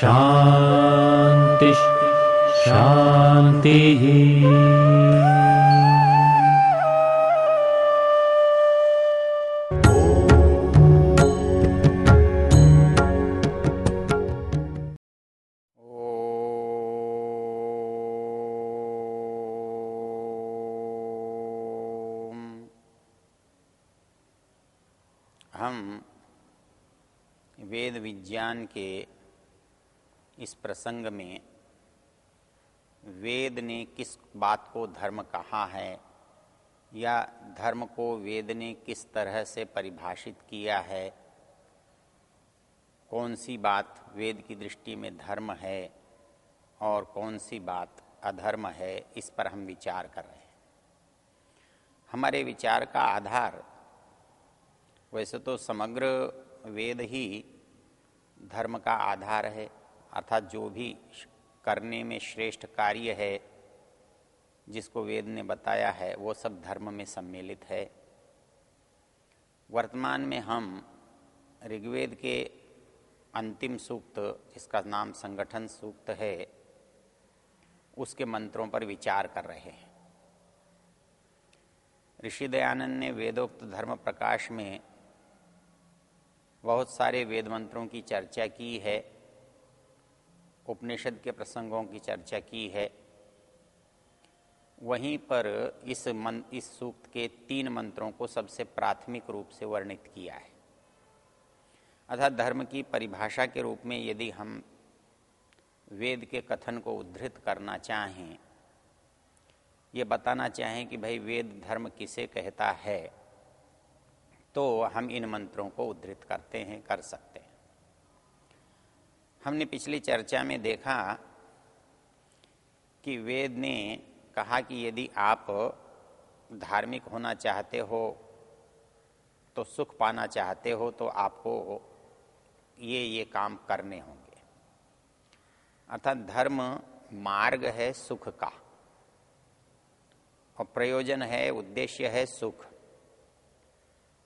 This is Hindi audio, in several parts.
शान्तिः शान्तिः वेद विज्ञान के इस प्रसंग में वेद ने किस बात को धर्म कहा है या धर्म को वेद ने किस तरह से परिभाषित किया है? कौन सी बात वेद की दृष्टि में धर्म है और कौन सी बात अधर्म है, इस पर हम विचार कर रहे हैं। हमारे विचार का आधार, वैसे तो समग्र वेद ही धर्म का आधार है, अर्थात जो भी करने में श्रेष्ठ कार्य है, जिसको वेद ने बताया है, वो सब धर्म में सम्मिलित है। वर्तमान में हम ऋग्वेद के अंतिम सूक्त, जिसका नाम संगठन सूक्त है, उसके मंत्रों पर विचार कर रहे हैं। ऋषि दयानंद ने वेदोक्त धर्म प्रकाश में बहुत सारे वेद मंत्रों की चर्चा की है, उपनिषद के प्रसंगों की चर्चा की है। वहीं पर इस मन, इस सूक्त के तीन मंत्रों को सबसे प्राथमिक रूप से वर्णित किया है। अर्थात धर्म की परिभाषा के रूप में यदि हम वेद के कथन को उद्धृत करना चाहें, ये बताना चाहें कि भाई वेद धर्म किसे कहता है तो हम इन मंत्रों को उद्धृत करते हैं, कर सकते हैं। हमने पिछली चर्चा में देखा कि वेद ने कहा कि यदि आप धार्मिक होना चाहते हो तो सुख पाना चाहते हो तो आपको ये ये काम करने होंगे। अर्थात धर्म मार्ग है सुख का, और प्रयोजन है, उद्देश्य है सुख।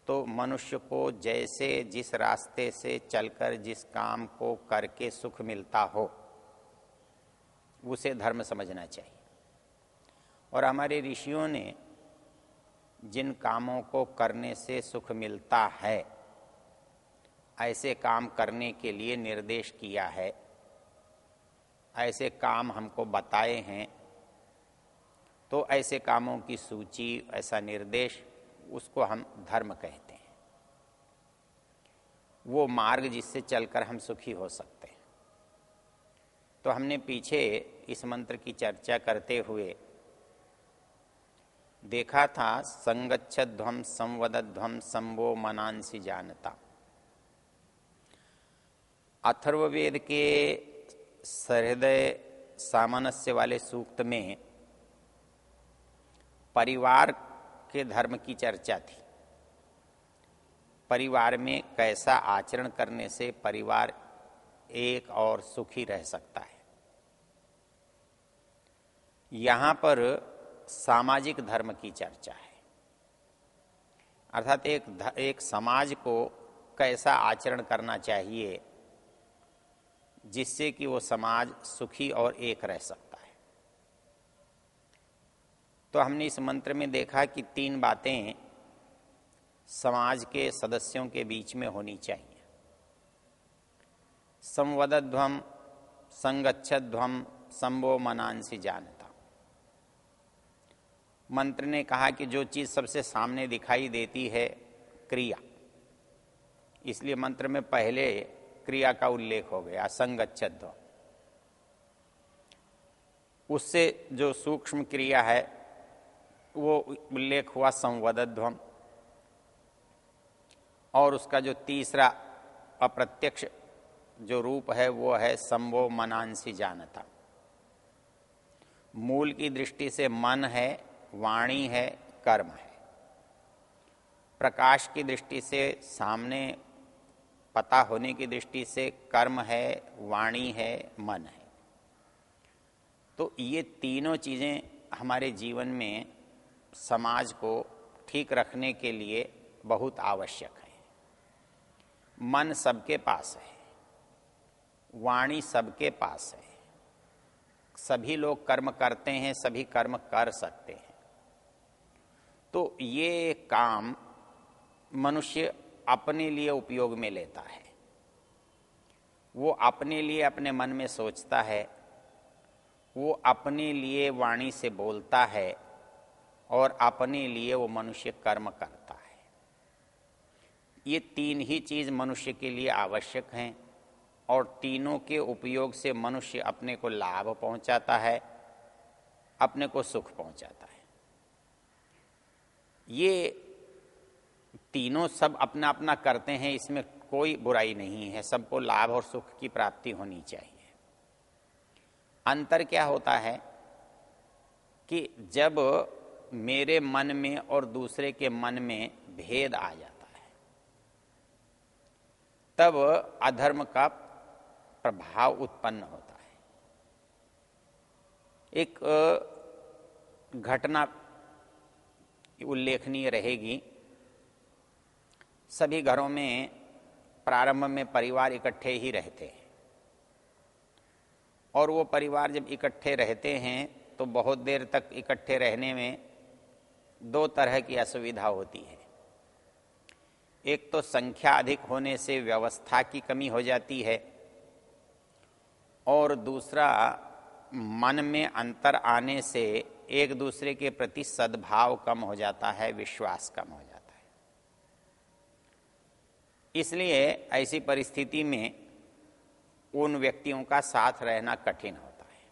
तो मनुष्य को जैसे जिस रास्ते से चलकर जिस काम को करके सुख मिलता हो, उसे धर्म समझना चाहिए। और हमारे ऋषियों ने जिन कामों को करने से सुख मिलता है, ऐसे काम करने के लिए निर्देश किया है। ऐसे काम हमको बताए हैं तो ऐसे कामों की सूची, ऐसा निर्देश उसको हम धर्म कहते हैं। वो मार्ग जिससे चलकर हम सुखी हो सकते हैं। तो हमने पीछे इस मंत्र की चर्चा करते हुए देखा था संगच्छध्वम संवदध्वम संवो मनांसी जानता। अथर्ववेद के सहृदय सामनस्य वाले सूक्त में परिवार के धर्म की चर्चा थी। परिवार में कैसा आचरण करने से परिवार एक और सुखी रह सकता है। यहाँ पर सामाजिक धर्म की चर्चा है। अर्थात एक एक समाज को कैसा आचरण करना चाहिए, जिससे कि वो समाज सुखी और एक रह सकता है तो हमने इस मंत्र में देखा कि तीन बातें समाज के सदस्यों के बीच में होनी चाहिए। संवदध्वम संगच्छध्वम संभो मनांसी जानता। मंत्र ने कहा कि जो चीज़ सबसे सामने दिखाई देती है, क्रिया। इसलिए मंत्र में पहले क्रिया का उल्लेख हो गया, संगच्छध्व। उससे जो सूक्ष्म क्रिया है वो उल्लेख हुआ संवदध्वम और उसका जो तीसरा अप्रत्यक्ष जो रूप है, वो है संभो मनांसी जानता। मूल की दृष्टि से मन है, वाणी है, कर्म है। प्रकाश की दृष्टि से सामने, पता होने की दृष्टि से कर्म है, वाणी है, मन है। तो ये तीनों चीज़ें हमारे जीवन में समाज को ठीक रखने के लिए बहुत आवश्यक है। मन सबके पास है, वाणी सबके पास है। सभी लोग कर्म करते हैं, सभी कर्म कर सकते हैं। तो ये काम मनुष्य अपने लिए उपयोग में लेता है। वो अपने लिए अपने मन में सोचता है, वो अपने लिए वाणी से बोलता है और अपने लिए वो मनुष्य कर्म करता है। ये तीन ही चीज़ मनुष्य के लिए आवश्यक हैं और तीनों के उपयोग से मनुष्य अपने को लाभ पहुंचाता है, अपने को सुख पहुंचाता है। ये तीनों सब अपना अपना करते हैं, इसमें कोई बुराई नहीं है, सबको लाभ और सुख की प्राप्ति होनी चाहिए। अंतर क्या होता है कि जब मेरे मन में और दूसरे के मन में भेद आ जाता है। तब अधर्म का प्रभाव उत्पन्न होता है। एक घटना उल्लेखनीय रहेगी। सभी घरों में प्रारंभ में परिवार इकट्ठे ही रहते हैं। और वो परिवार जब इकट्ठे रहते हैं तो बहुत देर तक इकट्ठे रहने में दो तरह की असुविधा होती है। एक तो संख्या अधिक होने से व्यवस्था की कमी हो जाती है और दूसरा, मन में अंतर आने से एक दूसरे के प्रति सद्भाव कम हो जाता है, विश्वास कम हो जाता है। इसलिए ऐसी परिस्थिति में उन व्यक्तियों का साथ रहना कठिन होता है।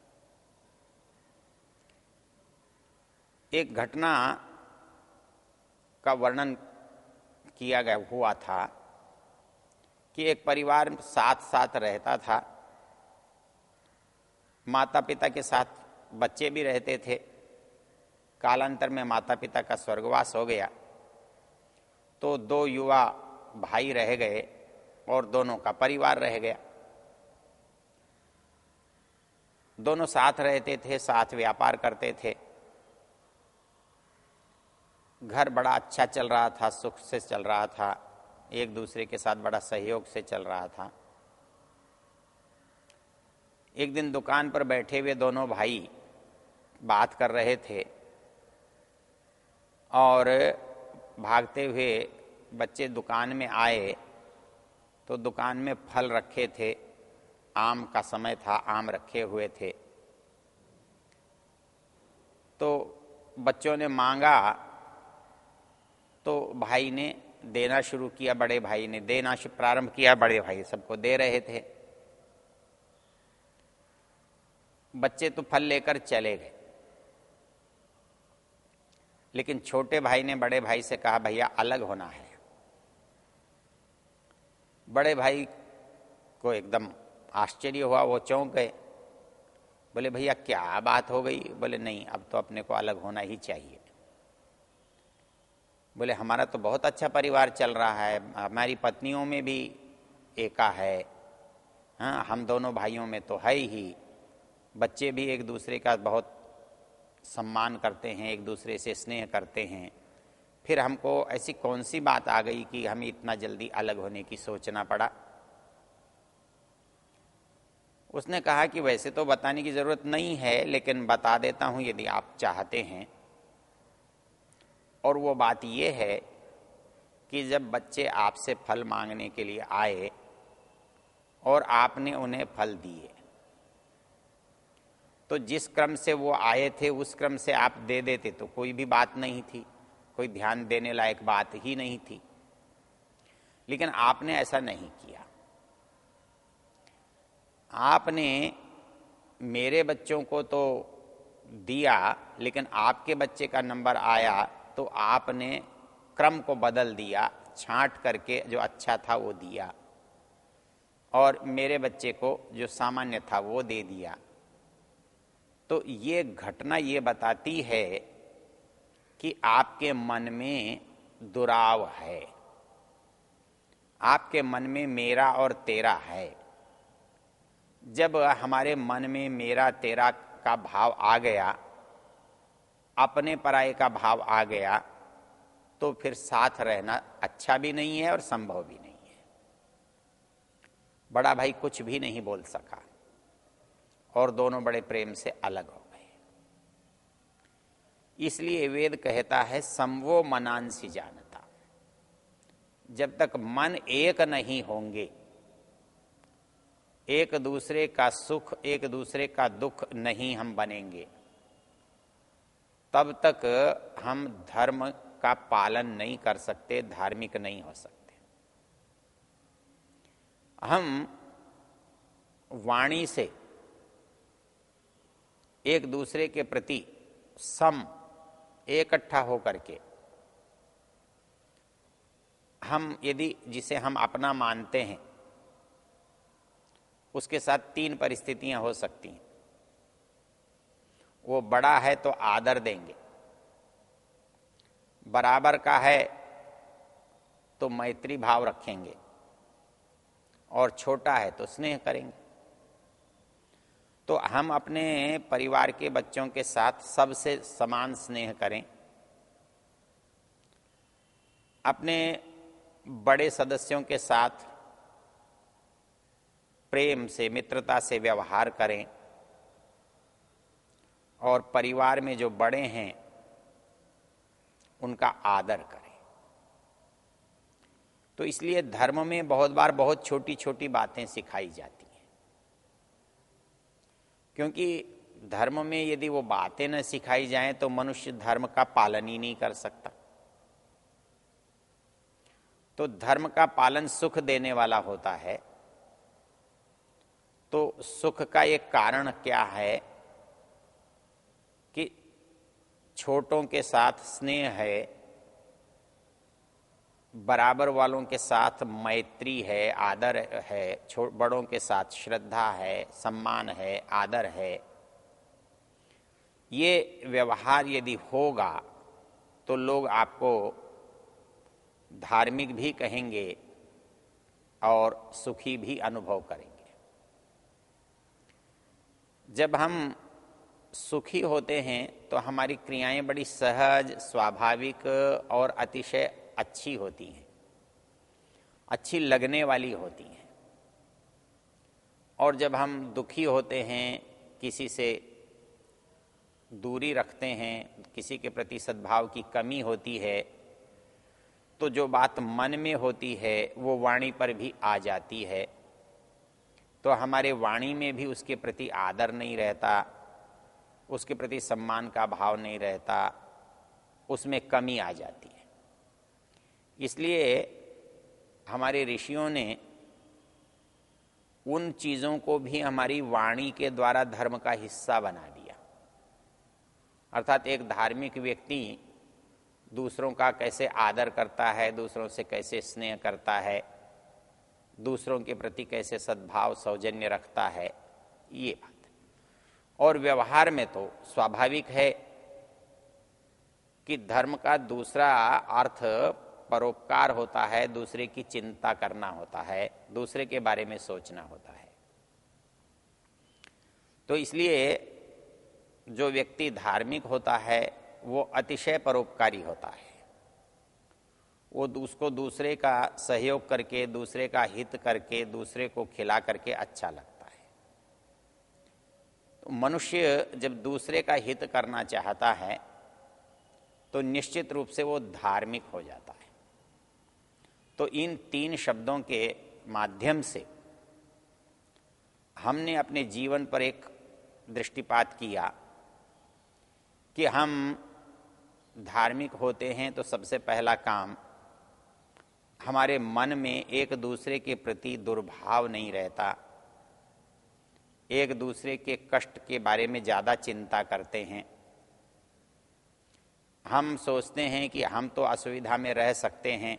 एक घटना का वर्णन किया गया, हुआ था कि एक परिवार साथ साथ रहता था। माता पिता के साथ बच्चे भी रहते थे। कालांतर में माता पिता का स्वर्गवास हो गया। तो दो युवा भाई रह गए और दोनों का परिवार रह गया। दोनों साथ रहते थे, साथ व्यापार करते थे। घर बड़ा अच्छा चल रहा था, सुख से चल रहा था, एक दूसरे के साथ बड़ा सहयोग से चल रहा था। एक दिन दुकान पर बैठे हुए दोनों भाई बात कर रहे थे और भागते हुए बच्चे दुकान में आए तो दुकान में फल रखे थे, आम का समय था, आम रखे हुए थे। तो बच्चों ने मांगा तो भाई ने देना शुरू किया बड़े भाई ने, देना प्रारंभ किया बड़े भाई सबको दे रहे थे। बच्चे तो फल लेकर चले गए। लेकिन छोटे भाई ने बड़े भाई से कहा, भैया, अलग होना है। बड़े भाई को एकदम आश्चर्य हुआ, वो चौंक गए। बोले, भैया, क्या बात हो गई? बोले, नहीं, अब तो अपने को अलग होना ही चाहिए। बोले, हमारा तो बहुत अच्छा परिवार चल रहा है, हमारी पत्नियों में भी एका है। हाँ हम दोनों भाइयों में तो है ही। बच्चे भी एक दूसरे का बहुत सम्मान करते हैं, एक दूसरे से स्नेह करते हैं। फिर हमको ऐसी कौन सी बात आ गई कि हमें इतना जल्दी अलग होने की सोचना पड़ा? उसने कहा कि, वैसे तो बताने की ज़रूरत नहीं है, लेकिन बता देता हूँ यदि आप चाहते हैं। और वो बात ये है कि जब बच्चे आपसे फल मांगने के लिए आए और आपने उन्हें फल दिए तो जिस क्रम से वो आए थे, उस क्रम से आप दे देते तो कोई भी बात नहीं थी, कोई ध्यान देने लायक बात ही नहीं थी। लेकिन आपने ऐसा नहीं किया। आपने मेरे बच्चों को तो दिया, लेकिन आपके बच्चे का नंबर आया तो आपने क्रम को बदल दिया, छांट करके जो अच्छा था वो दिया। और मेरे बच्चे को जो सामान्य था वो दे दिया। तो ये घटना ये बताती है कि आपके मन में दुराव है। आपके मन में मेरा और तेरा है। जब हमारे मन में मेरा तेरा का भाव आ गया अपने पराये का भाव आ गया तो फिर साथ रहना अच्छा भी नहीं है और संभव भी नहीं है। बड़ा भाई कुछ भी नहीं बोल सका और दोनों बड़े प्रेम से अलग हो गए। इसलिए वेद कहता है, समवो मनांसी जानता। जब तक मन एक नहीं होंगे, एक दूसरे का सुख, एक दूसरे का दुख नहीं हम बनेंगे। तब तक हम धर्म का पालन नहीं कर सकते, धार्मिक नहीं हो सकते। हम वाणी से एक दूसरे के प्रति सम इकट्ठा होकर के हम यदि जिसे हम अपना मानते हैं, उसके साथ तीन परिस्थितियाँ हो सकती हैं। वो बड़ा है तो आदर देंगे। बराबर का है तो मैत्री भाव रखेंगे। और छोटा है तो स्नेह करेंगे। तो हम अपने परिवार के बच्चों के साथ सबसे समान स्नेह करें। अपने बड़े सदस्यों के साथ प्रेम से, मित्रता से व्यवहार करें। और परिवार में जो बड़े हैं, उनका आदर करें। तो इसलिए धर्म में बहुत बार बहुत छोटी छोटी बातें सिखाई जाती हैं। क्योंकि धर्म में यदि वो बातें न सिखाई जाएँ तो मनुष्य धर्म का पालन ही नहीं कर सकता। तो धर्म का पालन सुख देने वाला होता है। तो सुख का एक कारण क्या है कि छोटों के साथ स्नेह है, बराबर वालों के साथ मैत्री है, आदर है बड़ों के साथ श्रद्धा है, सम्मान है, आदर है। ये व्यवहार यदि होगा तो लोग आपको धार्मिक भी कहेंगे और सुखी भी अनुभव करेंगे। जब हम सुखी होते हैं तो हमारी क्रियाएँ बड़ी सहज, स्वाभाविक और अतिशय अच्छी होती हैं। अच्छी लगने वाली होती हैं। और जब हम दुखी होते हैं, किसी से दूरी रखते हैं, किसी के प्रति सद्भाव की कमी होती है तो जो बात मन में होती है, वो वाणी पर भी आ जाती है। तो हमारे वाणी में भी उसके प्रति आदर नहीं रहता उसके प्रति सम्मान का भाव नहीं रहता, उसमें कमी आ जाती है। इसलिए हमारे ऋषियों ने उन चीज़ों को भी हमारी वाणी के द्वारा धर्म का हिस्सा बना दिया। अर्थात एक धार्मिक व्यक्ति दूसरों का कैसे आदर करता है, दूसरों से कैसे स्नेह करता है, दूसरों के प्रति कैसे सद्भाव, सौजन्य रखता है, ये बात। और व्यवहार में तो स्वाभाविक है कि धर्म का दूसरा अर्थ परोपकार होता है, दूसरे की चिंता करना होता है, दूसरे के बारे में सोचना होता है। तो इसलिए जो व्यक्ति धार्मिक होता है, वो अतिशय परोपकारी होता है। वो उसको दूसरे का सहयोग करके, दूसरे का हित करके, दूसरे को खिला करके अच्छा लगता है। मनुष्य जब दूसरे का हित करना चाहता है तो निश्चित रूप से वो धार्मिक हो जाता है। तो इन तीन शब्दों के माध्यम से हमने अपने जीवन पर एक दृष्टिपात किया कि हम धार्मिक होते हैं तो सबसे पहला काम, हमारे मन में एक दूसरे के प्रति दुर्भाव नहीं रहता। एक दूसरे के कष्ट के बारे में ज़्यादा चिंता करते हैं। हम सोचते हैं कि हम तो असुविधा में रह सकते हैं,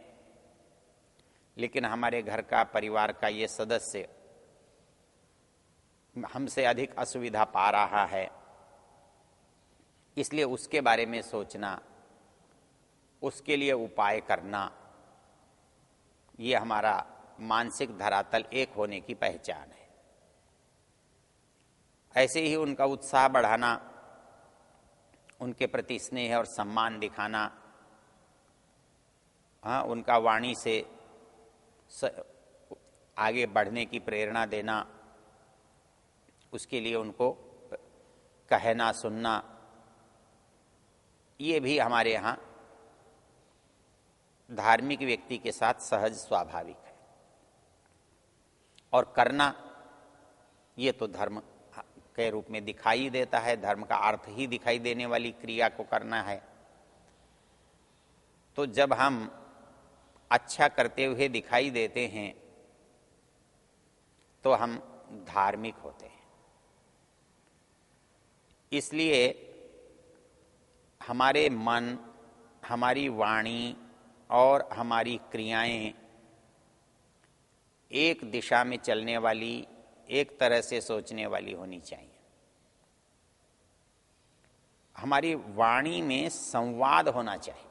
लेकिन हमारे घर का परिवार का ये सदस्य हमसे अधिक असुविधा पा रहा है। इसलिए उसके बारे में सोचना, उसके लिए उपाय करना, ये हमारा मानसिक धरातल एक होने की पहचान है। ऐसे ही उनका उत्साह बढ़ाना, उनके प्रति स्नेह और सम्मान दिखाना हाँ उनका वाणी से आगे बढ़ने की प्रेरणा देना, उसके लिए उनको कहना, सुनना, ये भी हमारे यहाँ धार्मिक व्यक्ति के साथ सहज स्वाभाविक है। और करना, ये तो धर्म। के रूप में दिखाई देता है, धर्म का अर्थ ही दिखाई देने वाली क्रिया को करना है। तो जब हम अच्छा करते हुए दिखाई देते हैं तो हम धार्मिक होते हैं। इसलिए हमारे मन, हमारी वाणी और हमारी क्रियाएँ एक दिशा में चलने वाली एक तरह से सोचने वाली होनी चाहिए। हमारी वाणी में संवाद होना चाहिए।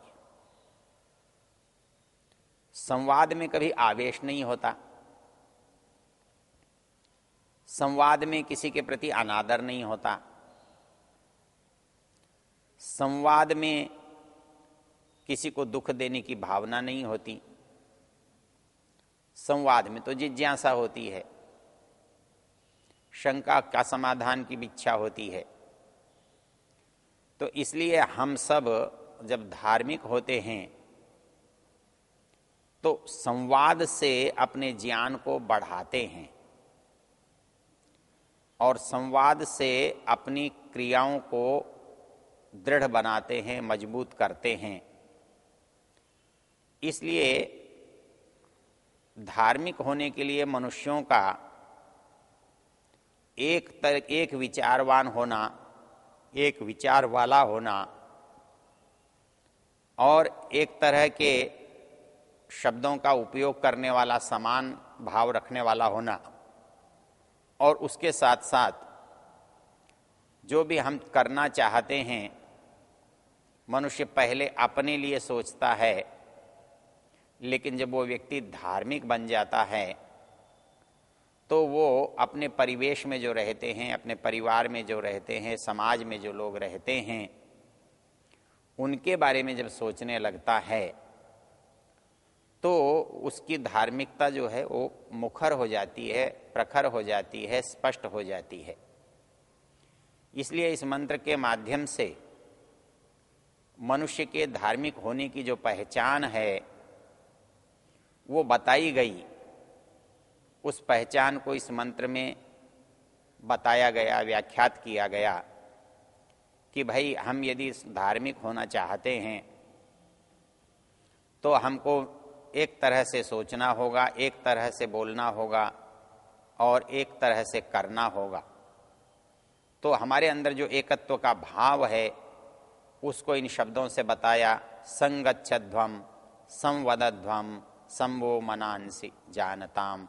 संवाद में कभी आवेश नहीं होता। संवाद में किसी के प्रति अनादर नहीं होता। संवाद में किसी को दुख देने की भावना नहीं होती। संवाद में तो जिज्ञासा होती है। शंका का समाधान की इच्छा होती है। तो इसलिए हम सब जब धार्मिक होते हैं तो संवाद से अपने ज्ञान को बढ़ाते हैं और संवाद से अपनी क्रियाओं को दृढ़ बनाते हैं, मज़बूत करते हैं। इसलिए धार्मिक होने के लिए मनुष्यों का एक तर, एक विचारवान होना, एक विचार वाला होना, और एक तरह के शब्दों का उपयोग करने वाला समान भाव रखने वाला होना, और उसके साथ साथ जो भी हम करना चाहते हैं, मनुष्य पहले अपने लिए सोचता है, लेकिन जब वो व्यक्ति धार्मिक बन जाता है तो वो अपने परिवेश में जो रहते हैं, अपने परिवार में जो रहते हैं, समाज में जो लोग रहते हैं, उनके बारे में जब सोचने लगता है तो उसकी धार्मिकता जो है वो मुखर हो जाती है, प्रखर हो जाती है, स्पष्ट हो जाती है। इसलिए इस मंत्र के माध्यम से मनुष्य के धार्मिक होने की जो पहचान है, वो बताई गई। उस पहचान को इस मंत्र में बताया गया, व्याख्यात किया गया कि भाई हम यदि धार्मिक होना चाहते हैं तो हमको एक तरह से सोचना होगा, एक तरह से बोलना होगा और एक तरह से करना होगा। तो हमारे अंदर जो एकत्व का भाव है, उसको इन शब्दों से बताया संगच्छध्वम संवदध्वम संवो मनांसी, जानताम।